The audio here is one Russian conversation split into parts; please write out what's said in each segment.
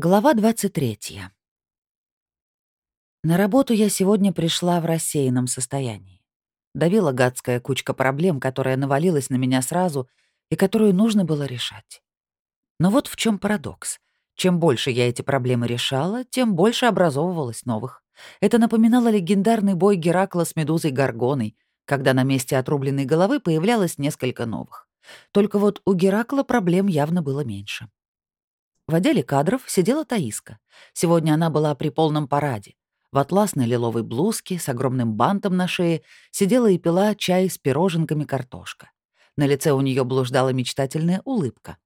Глава 23. На работу я сегодня пришла в рассеянном состоянии. Давила гадская кучка проблем, которая навалилась на меня сразу и которую нужно было решать. Но вот в чем парадокс. Чем больше я эти проблемы решала, тем больше образовывалось новых. Это напоминало легендарный бой Геракла с медузой Гаргоной, когда на месте отрубленной головы появлялось несколько новых. Только вот у Геракла проблем явно было меньше. В отделе кадров сидела Таиска. Сегодня она была при полном параде. В атласной лиловой блузке с огромным бантом на шее сидела и пила чай с пироженками картошка. На лице у нее блуждала мечтательная улыбка.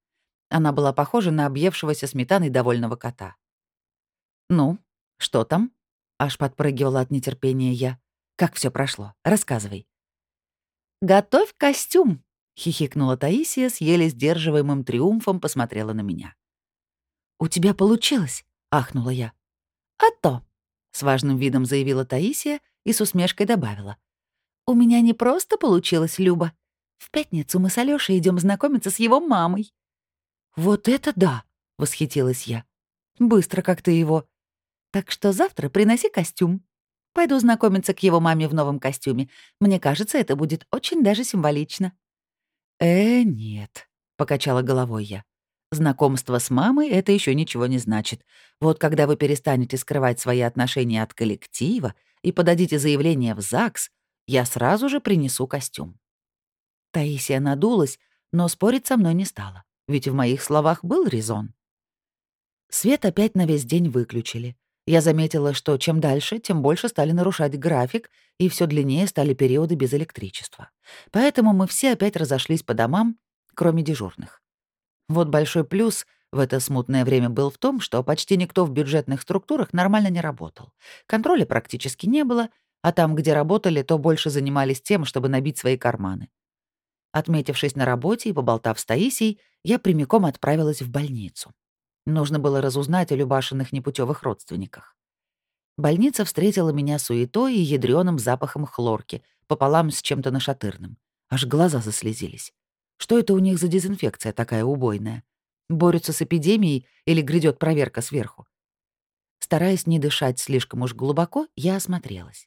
Она была похожа на объевшегося сметаной довольного кота. «Ну, что там?» — аж подпрыгивала от нетерпения я. «Как все прошло? Рассказывай». «Готовь костюм!» — хихикнула Таисия с еле сдерживаемым триумфом посмотрела на меня. «У тебя получилось!» — ахнула я. «А то!» — с важным видом заявила Таисия и с усмешкой добавила. «У меня не просто получилось, Люба. В пятницу мы с Алёшей идем знакомиться с его мамой». «Вот это да!» — восхитилась я. «Быстро как ты его. Так что завтра приноси костюм. Пойду знакомиться к его маме в новом костюме. Мне кажется, это будет очень даже символично». «Э, нет», — покачала головой я. Знакомство с мамой — это еще ничего не значит. Вот когда вы перестанете скрывать свои отношения от коллектива и подадите заявление в ЗАГС, я сразу же принесу костюм». Таисия надулась, но спорить со мной не стала, ведь в моих словах был резон. Свет опять на весь день выключили. Я заметила, что чем дальше, тем больше стали нарушать график, и все длиннее стали периоды без электричества. Поэтому мы все опять разошлись по домам, кроме дежурных. Вот большой плюс в это смутное время был в том, что почти никто в бюджетных структурах нормально не работал. Контроля практически не было, а там, где работали, то больше занимались тем, чтобы набить свои карманы. Отметившись на работе и поболтав с Таисией, я прямиком отправилась в больницу. Нужно было разузнать о Любашиных непутевых родственниках. Больница встретила меня суетой и ядреным запахом хлорки, пополам с чем-то нашатырным. Аж глаза заслезились. Что это у них за дезинфекция такая убойная? Борются с эпидемией или грядет проверка сверху? Стараясь не дышать слишком уж глубоко, я осмотрелась.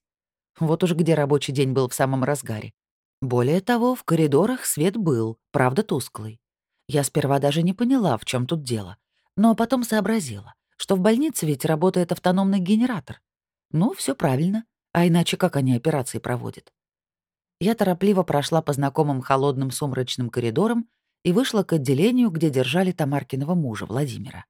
Вот уж где рабочий день был в самом разгаре. Более того, в коридорах свет был, правда тусклый. Я сперва даже не поняла, в чем тут дело, но потом сообразила, что в больнице ведь работает автономный генератор. Ну, все правильно, а иначе как они операции проводят? Я торопливо прошла по знакомым холодным сумрачным коридорам и вышла к отделению, где держали Тамаркиного мужа, Владимира.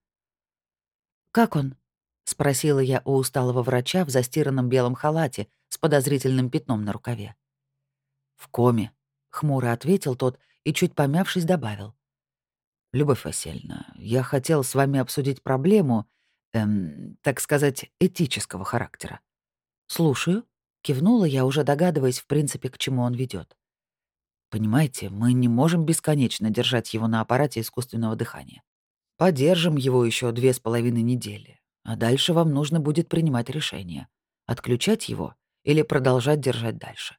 «Как он?» — спросила я у усталого врача в застиранном белом халате с подозрительным пятном на рукаве. «В коме», — хмуро ответил тот и, чуть помявшись, добавил. «Любовь Васильевна, я хотел с вами обсудить проблему, эм, так сказать, этического характера». «Слушаю», Кивнула я, уже догадываясь, в принципе, к чему он ведет. Понимаете, мы не можем бесконечно держать его на аппарате искусственного дыхания. Подержим его еще две с половиной недели, а дальше вам нужно будет принимать решение, отключать его или продолжать держать дальше.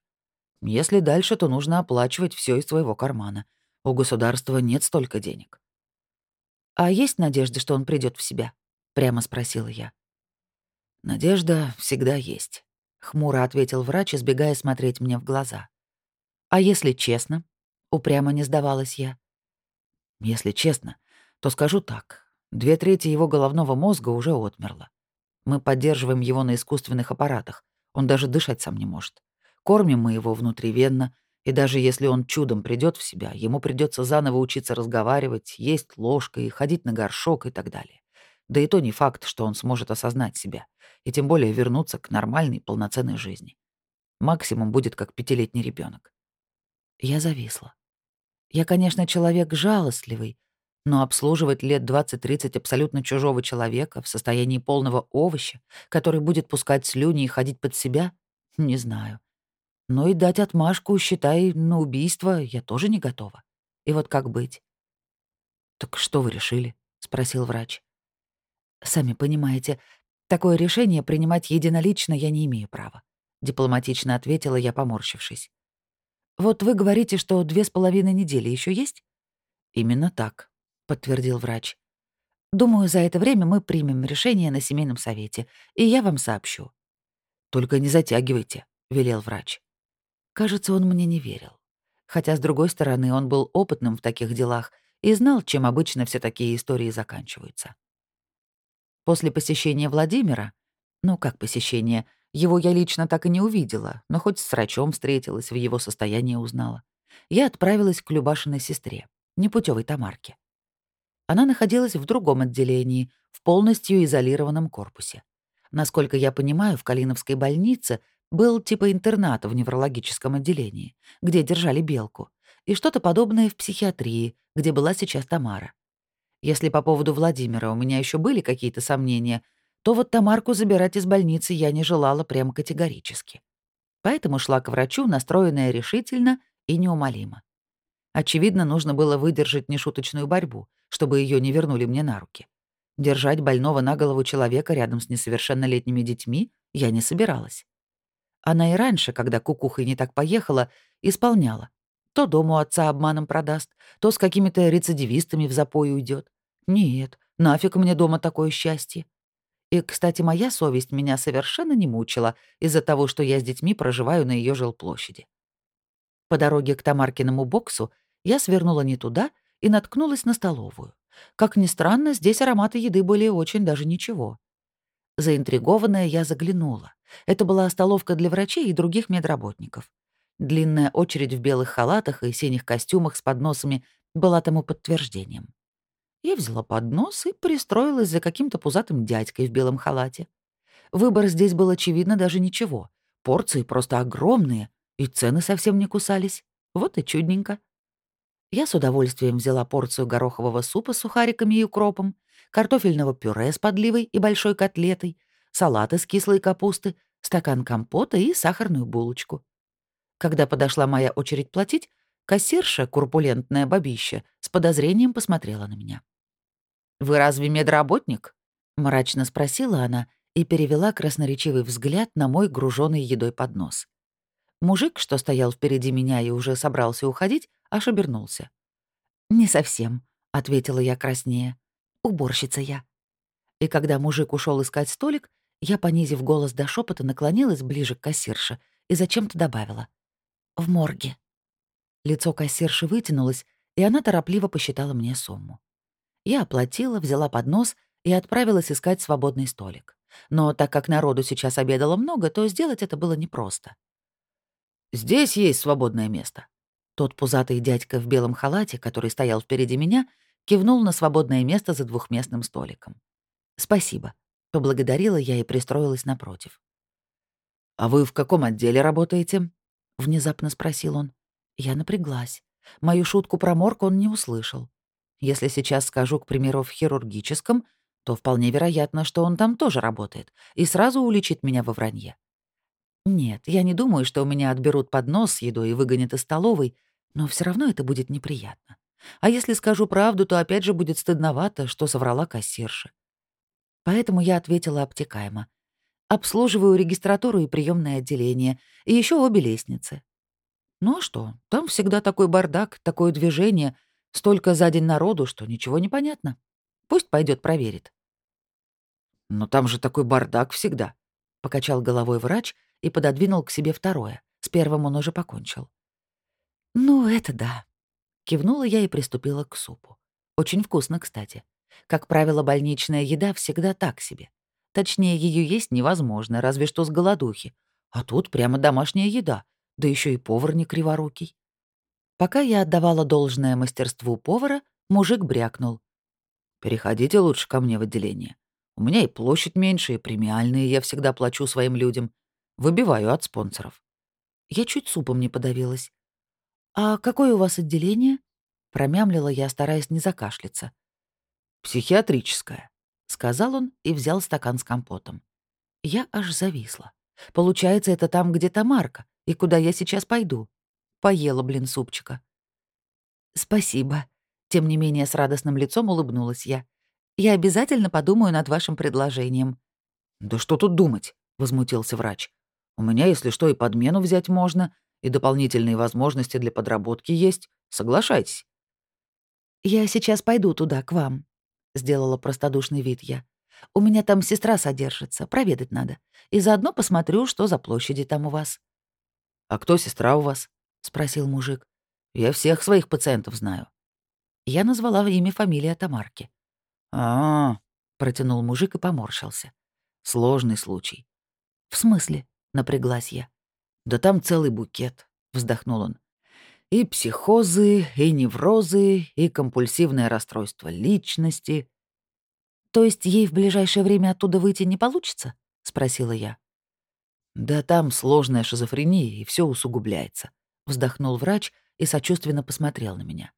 Если дальше, то нужно оплачивать все из своего кармана. У государства нет столько денег. «А есть надежда, что он придет в себя?» — прямо спросила я. «Надежда всегда есть. — хмуро ответил врач, избегая смотреть мне в глаза. «А если честно?» — упрямо не сдавалась я. «Если честно, то скажу так. Две трети его головного мозга уже отмерло. Мы поддерживаем его на искусственных аппаратах. Он даже дышать сам не может. Кормим мы его внутривенно, и даже если он чудом придет в себя, ему придется заново учиться разговаривать, есть ложкой, ходить на горшок и так далее. Да и то не факт, что он сможет осознать себя, и тем более вернуться к нормальной, полноценной жизни. Максимум будет как пятилетний ребенок. Я зависла. Я, конечно, человек жалостливый, но обслуживать лет 20-30 абсолютно чужого человека в состоянии полного овоща, который будет пускать слюни и ходить под себя, не знаю. Но и дать отмашку, считай, на убийство я тоже не готова. И вот как быть? «Так что вы решили?» — спросил врач. Сами понимаете, такое решение принимать единолично я не имею права», — дипломатично ответила я, поморщившись. «Вот вы говорите, что две с половиной недели еще есть?» «Именно так», — подтвердил врач. Думаю, за это время мы примем решение на семейном совете, и я вам сообщу». «Только не затягивайте», — велел врач. Кажется, он мне не верил. Хотя, с другой стороны, он был опытным в таких делах и знал, чем обычно все такие истории заканчиваются. После посещения Владимира, ну как посещение, его я лично так и не увидела, но хоть с врачом встретилась, в его состоянии узнала, я отправилась к Любашиной сестре, непутевой Тамарке. Она находилась в другом отделении, в полностью изолированном корпусе. Насколько я понимаю, в Калиновской больнице был типа интерната в неврологическом отделении, где держали белку, и что-то подобное в психиатрии, где была сейчас Тамара. Если по поводу Владимира у меня еще были какие-то сомнения, то вот Тамарку забирать из больницы я не желала прямо категорически. Поэтому шла к врачу, настроенная решительно и неумолимо. Очевидно, нужно было выдержать нешуточную борьбу, чтобы ее не вернули мне на руки. Держать больного на голову человека рядом с несовершеннолетними детьми я не собиралась. Она и раньше, когда кукуха не так поехала, исполняла. То дому отца обманом продаст, то с какими-то рецидивистами в запой уйдет. Нет, нафиг мне дома такое счастье. И, кстати, моя совесть меня совершенно не мучила из-за того, что я с детьми проживаю на ее жилплощади. По дороге к Тамаркиному боксу я свернула не туда и наткнулась на столовую. Как ни странно, здесь ароматы еды были очень даже ничего. Заинтригованная я заглянула. Это была столовка для врачей и других медработников. Длинная очередь в белых халатах и синих костюмах с подносами была тому подтверждением. Я взяла поднос и пристроилась за каким-то пузатым дядькой в белом халате. Выбор здесь был очевидно даже ничего. Порции просто огромные, и цены совсем не кусались. Вот и чудненько. Я с удовольствием взяла порцию горохового супа с сухариками и укропом, картофельного пюре с подливой и большой котлетой, салат из кислой капусты, стакан компота и сахарную булочку. Когда подошла моя очередь платить, кассирша, курпулентная бабища, с подозрением посмотрела на меня. «Вы разве медработник?» — мрачно спросила она и перевела красноречивый взгляд на мой груженный едой поднос. Мужик, что стоял впереди меня и уже собрался уходить, аж обернулся. «Не совсем», — ответила я краснее. «Уборщица я». И когда мужик ушел искать столик, я, понизив голос до шепота, наклонилась ближе к кассирше и зачем-то добавила. «В морге». Лицо кассирши вытянулось, и она торопливо посчитала мне сумму. Я оплатила, взяла поднос и отправилась искать свободный столик. Но так как народу сейчас обедало много, то сделать это было непросто. «Здесь есть свободное место», тот пузатый дядька в белом халате, который стоял впереди меня, кивнул на свободное место за двухместным столиком. «Спасибо», — поблагодарила я и пристроилась напротив. «А вы в каком отделе работаете?» — внезапно спросил он. Я напряглась. Мою шутку про морг он не услышал. Если сейчас скажу, к примеру, в хирургическом, то вполне вероятно, что он там тоже работает и сразу уличит меня во вранье. Нет, я не думаю, что у меня отберут поднос с едой и выгонят из столовой, но все равно это будет неприятно. А если скажу правду, то опять же будет стыдновато, что соврала кассирша. Поэтому я ответила обтекаемо. Обслуживаю регистратуру и приемное отделение, и еще обе лестницы. Ну а что, там всегда такой бардак, такое движение, столько за день народу, что ничего не понятно. Пусть пойдет проверит. «Но там же такой бардак всегда», — покачал головой врач и пододвинул к себе второе. С первым он уже покончил. «Ну, это да». Кивнула я и приступила к супу. Очень вкусно, кстати. Как правило, больничная еда всегда так себе. Точнее, ее есть невозможно, разве что с голодухи. А тут прямо домашняя еда, да еще и повар не криворукий. Пока я отдавала должное мастерству повара, мужик брякнул. «Переходите лучше ко мне в отделение. У меня и площадь меньше, и премиальные я всегда плачу своим людям. Выбиваю от спонсоров». Я чуть супом не подавилась. «А какое у вас отделение?» — промямлила я, стараясь не закашляться. «Психиатрическое», — сказал он и взял стакан с компотом. Я аж зависла. Получается, это там, где Тамарка, и куда я сейчас пойду. Поела, блин, супчика. «Спасибо», — тем не менее с радостным лицом улыбнулась я. «Я обязательно подумаю над вашим предложением». «Да что тут думать?» — возмутился врач. «У меня, если что, и подмену взять можно, и дополнительные возможности для подработки есть. Соглашайтесь». «Я сейчас пойду туда, к вам». Сделала простодушный вид я. «У меня там сестра содержится, проведать надо. И заодно посмотрю, что за площади там у вас». «А кто сестра у вас?» — спросил мужик. «Я всех своих пациентов знаю». Я назвала имя фамилия Тамарки. а, -а, -а протянул мужик и поморщился. «Сложный случай». «В смысле?» — напряглась я. «Да там целый букет», — вздохнул он. «И психозы, и неврозы, и компульсивное расстройство личности». «То есть ей в ближайшее время оттуда выйти не получится?» — спросила я. «Да там сложная шизофрения, и все усугубляется», — вздохнул врач и сочувственно посмотрел на меня.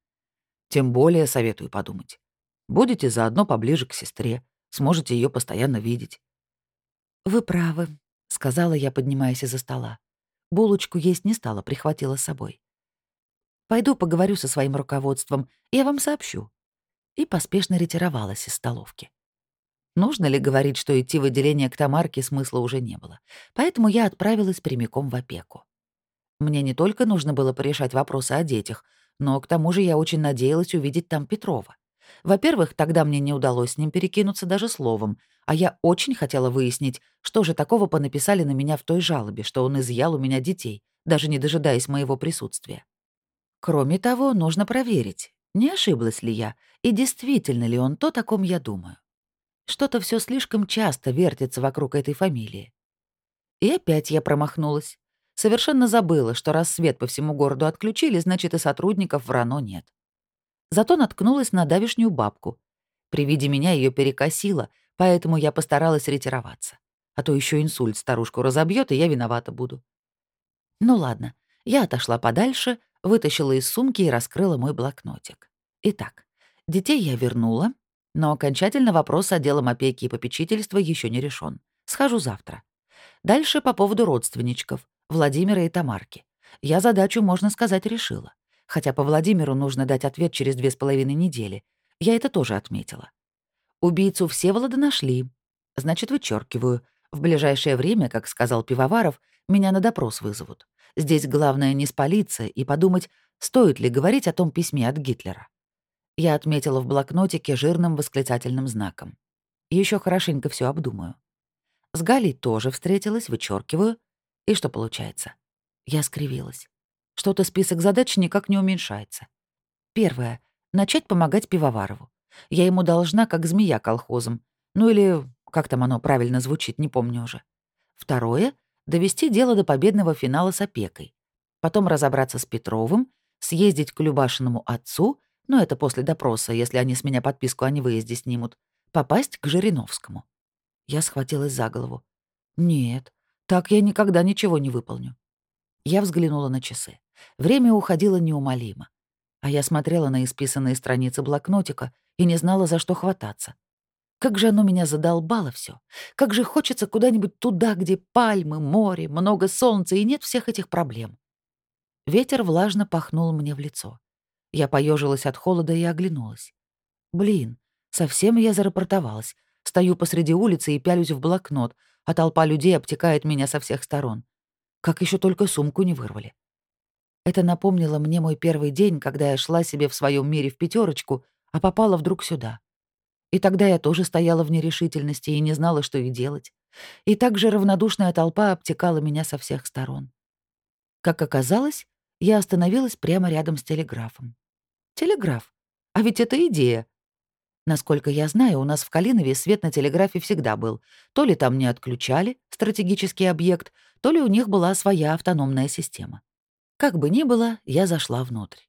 «Тем более советую подумать. Будете заодно поближе к сестре, сможете ее постоянно видеть». «Вы правы», — сказала я, поднимаясь из-за стола. Булочку есть не стала, прихватила с собой. «Пойду поговорю со своим руководством, я вам сообщу». И поспешно ретировалась из столовки. Нужно ли говорить, что идти в отделение к Тамарке смысла уже не было, поэтому я отправилась прямиком в опеку. Мне не только нужно было порешать вопросы о детях, но к тому же я очень надеялась увидеть там Петрова. Во-первых, тогда мне не удалось с ним перекинуться даже словом, а я очень хотела выяснить, что же такого понаписали на меня в той жалобе, что он изъял у меня детей, даже не дожидаясь моего присутствия. Кроме того, нужно проверить, не ошиблась ли я, и действительно ли он то, о ком я думаю. Что-то все слишком часто вертится вокруг этой фамилии. И опять я промахнулась. Совершенно забыла, что раз свет по всему городу отключили, значит, и сотрудников в РАНО нет. Зато наткнулась на давишнюю бабку. При виде меня ее перекосило, поэтому я постаралась ретироваться. А то еще инсульт старушку разобьет, и я виновата буду. Ну ладно, я отошла подальше, вытащила из сумки и раскрыла мой блокнотик. Итак, детей я вернула, но окончательно вопрос с отделом опеки и попечительства еще не решен. Схожу завтра. Дальше по поводу родственничков, Владимира и Тамарки. Я задачу, можно сказать, решила хотя по Владимиру нужно дать ответ через две с половиной недели. Я это тоже отметила. Убийцу Всеволода нашли. Значит, вычеркиваю. В ближайшее время, как сказал Пивоваров, меня на допрос вызовут. Здесь главное не спалиться и подумать, стоит ли говорить о том письме от Гитлера. Я отметила в блокнотике жирным восклицательным знаком. Еще хорошенько все обдумаю. С Галей тоже встретилась, вычеркиваю. И что получается? Я скривилась. Что-то список задач никак не уменьшается. Первое. Начать помогать Пивоварову. Я ему должна, как змея колхозом. Ну или как там оно правильно звучит, не помню уже. Второе. Довести дело до победного финала с опекой. Потом разобраться с Петровым, съездить к Любашиному отцу, ну это после допроса, если они с меня подписку о невыезде снимут, попасть к Жириновскому. Я схватилась за голову. Нет, так я никогда ничего не выполню. Я взглянула на часы. Время уходило неумолимо. А я смотрела на исписанные страницы блокнотика и не знала, за что хвататься. Как же оно меня задолбало все. Как же хочется куда-нибудь туда, где пальмы, море, много солнца и нет всех этих проблем. Ветер влажно пахнул мне в лицо. Я поежилась от холода и оглянулась. Блин, совсем я зарапортовалась. Стою посреди улицы и пялюсь в блокнот, а толпа людей обтекает меня со всех сторон. Как еще только сумку не вырвали. Это напомнило мне мой первый день, когда я шла себе в своем мире в пятерочку, а попала вдруг сюда. И тогда я тоже стояла в нерешительности и не знала, что и делать. И также равнодушная толпа обтекала меня со всех сторон. Как оказалось, я остановилась прямо рядом с телеграфом. Телеграф. А ведь это идея. Насколько я знаю, у нас в Калинове свет на телеграфе всегда был. То ли там не отключали стратегический объект, то ли у них была своя автономная система. Как бы ни было, я зашла внутрь.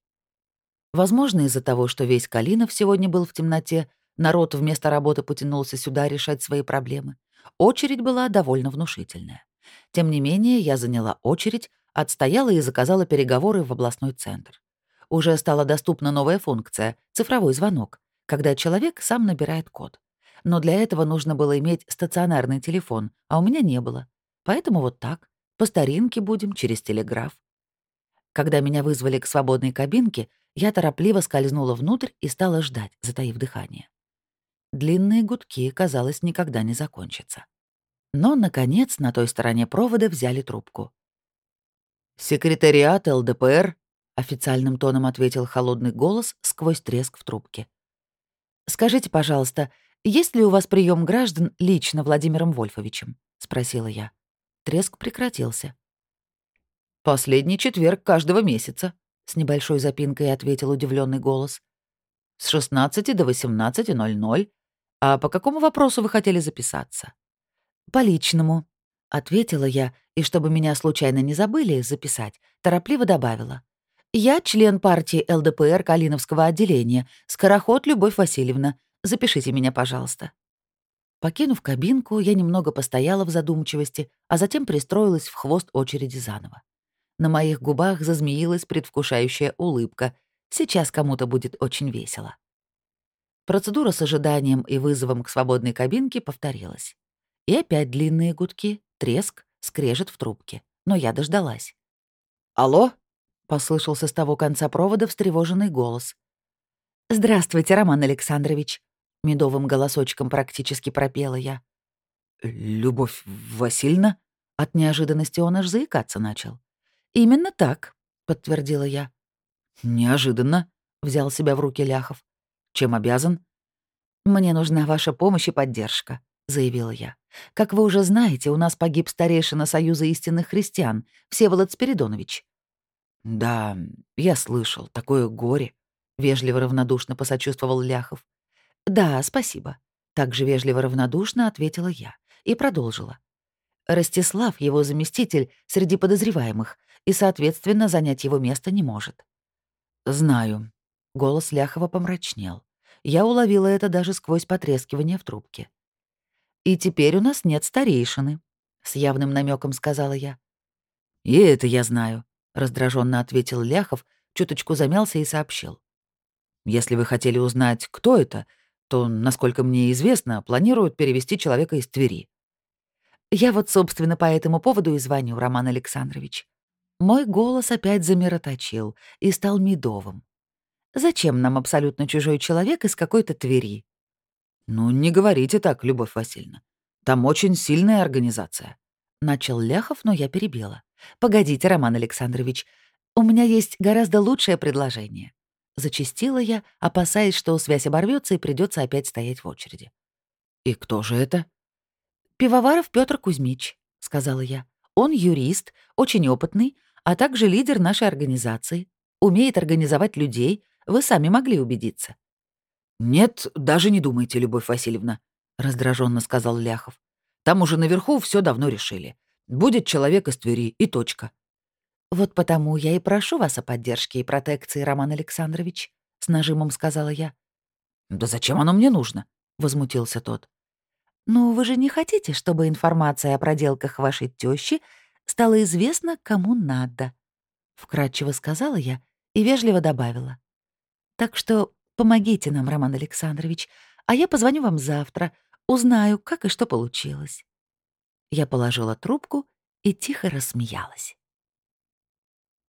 Возможно, из-за того, что весь Калинов сегодня был в темноте, народ вместо работы потянулся сюда решать свои проблемы. Очередь была довольно внушительная. Тем не менее, я заняла очередь, отстояла и заказала переговоры в областной центр. Уже стала доступна новая функция — цифровой звонок, когда человек сам набирает код. Но для этого нужно было иметь стационарный телефон, а у меня не было. Поэтому вот так, по старинке будем, через телеграф. Когда меня вызвали к свободной кабинке, я торопливо скользнула внутрь и стала ждать, затаив дыхание. Длинные гудки, казалось, никогда не закончатся. Но, наконец, на той стороне провода взяли трубку. «Секретариат ЛДПР», — официальным тоном ответил холодный голос сквозь треск в трубке. «Скажите, пожалуйста, есть ли у вас прием граждан лично Владимиром Вольфовичем?» — спросила я. Треск прекратился. «Последний четверг каждого месяца», — с небольшой запинкой ответил удивленный голос. «С 16 до 18.00. А по какому вопросу вы хотели записаться?» «По личному», — ответила я, и чтобы меня случайно не забыли записать, торопливо добавила. «Я член партии ЛДПР Калиновского отделения, Скороход Любовь Васильевна. Запишите меня, пожалуйста». Покинув кабинку, я немного постояла в задумчивости, а затем пристроилась в хвост очереди заново. На моих губах зазмеилась предвкушающая улыбка. Сейчас кому-то будет очень весело. Процедура с ожиданием и вызовом к свободной кабинке повторилась. И опять длинные гудки, треск, скрежет в трубке. Но я дождалась. «Алло?» — послышался с того конца провода встревоженный голос. «Здравствуйте, Роман Александрович», — медовым голосочком практически пропела я. «Любовь Васильевна?» От неожиданности он аж заикаться начал. «Именно так», — подтвердила я. «Неожиданно», — взял себя в руки Ляхов. «Чем обязан?» «Мне нужна ваша помощь и поддержка», — заявила я. «Как вы уже знаете, у нас погиб старейшина Союза истинных христиан, Всеволод Спиридонович». «Да, я слышал, такое горе», — вежливо равнодушно посочувствовал Ляхов. «Да, спасибо», — также вежливо равнодушно ответила я и продолжила. Ростислав, его заместитель, среди подозреваемых, и, соответственно, занять его место не может. «Знаю». Голос Ляхова помрачнел. Я уловила это даже сквозь потрескивание в трубке. «И теперь у нас нет старейшины», — с явным намеком сказала я. «И это я знаю», — раздраженно ответил Ляхов, чуточку замялся и сообщил. «Если вы хотели узнать, кто это, то, насколько мне известно, планируют перевести человека из Твери». «Я вот, собственно, по этому поводу и звоню, Роман Александрович. Мой голос опять замироточил и стал медовым. Зачем нам абсолютно чужой человек из какой-то Твери? Ну, не говорите так, Любовь Васильевна. Там очень сильная организация. Начал Ляхов, но я перебила. Погодите, Роман Александрович, у меня есть гораздо лучшее предложение. Зачастила я, опасаясь, что связь оборвется и придется опять стоять в очереди. И кто же это? Пивоваров Петр Кузьмич, сказала я. Он юрист, очень опытный, а также лидер нашей организации. Умеет организовать людей, вы сами могли убедиться». «Нет, даже не думайте, Любовь Васильевна», — раздраженно сказал Ляхов. «Там уже наверху все давно решили. Будет человек из Твери и точка». «Вот потому я и прошу вас о поддержке и протекции, Роман Александрович», — с нажимом сказала я. «Да зачем оно мне нужно?» — возмутился тот. «Ну, вы же не хотите, чтобы информация о проделках вашей тещи стало известно, кому надо», — вкратчиво сказала я и вежливо добавила. «Так что помогите нам, Роман Александрович, а я позвоню вам завтра, узнаю, как и что получилось». Я положила трубку и тихо рассмеялась.